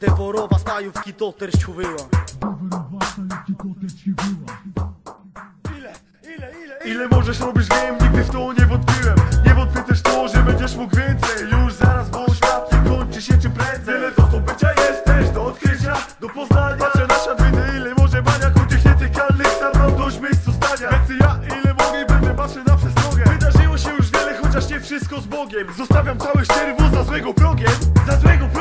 Devorowa stajówki to też ciuwyła Ile możesz robisz wiem, nigdy w to nie wątpiłem. Nie wątpię też to, że będziesz mógł więcej. Już zaraz, bo świat nie kończy się czym prędzej. Tyle do zdobycia jest też do odkrycia, do poznania. Patrzę na świat, widzę ile może baniak U tych nietykalnych sam mam dość miejsc zostania. Więcej ja ile mogę i będę patrzę na przestrogę Wydarzyło się już wiele, chociaż nie wszystko z Bogiem. Zostawiam cały szczery wóz za złego progiem Za złego progiem?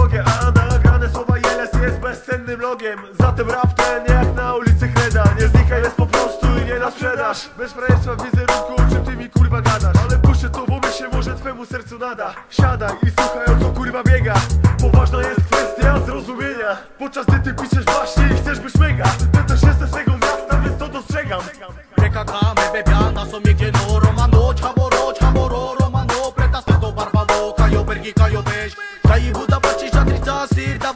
A nagrane słowa Jeles jest bezcennym logiem. Zatem rap ten jak na ulicy Kreda Nie znika jest po prostu i nie na sprzedaż Bez frajerstwa w wizerunku o czym ty mi kurwa gadasz? Ale puszczę to, bo mi się może twemu sercu nada. Siadaj i słuchaj o co kurwa biega. Poważna jest kwestia zrozumienia. Podczas gdy ty piszesz właśnie i chcesz być mega. Ty też jesteś z tego miasta, więc to dostrzegam. BKK, me bebiana, są gdzie no Romano, czaboro, czaboro, Romano Pretas do barbavo, kajo bergi, kajo beś Daj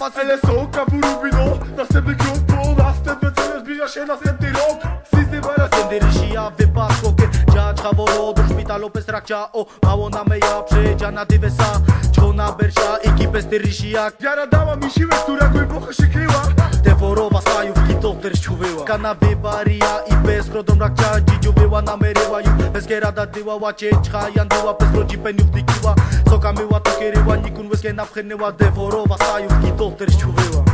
dawa syr LSO, Kaburubino Następny krok po następne cele Zbliża się następny rok. System teraz Dyrisia, wypadło, dzia, czaboro Do szpitalu bez trakcia, o Mało na meja, przyjdzia na dywesa Czona bersia, ekipę z Dyrisia Wiara dała mi siłę, która głęboko się kryła. Devorowa stajówki to też ciuwyła Kanaby baria i bez krodą rakcia Dzidziu była na meryła. Ju Bez gerada dyła łacie czcha Jandyła bez rodzi peniów dykiła Soka myła to kieryła Nikun Wszystkie napchynęła, deworowała, sajuk i doterść uwyła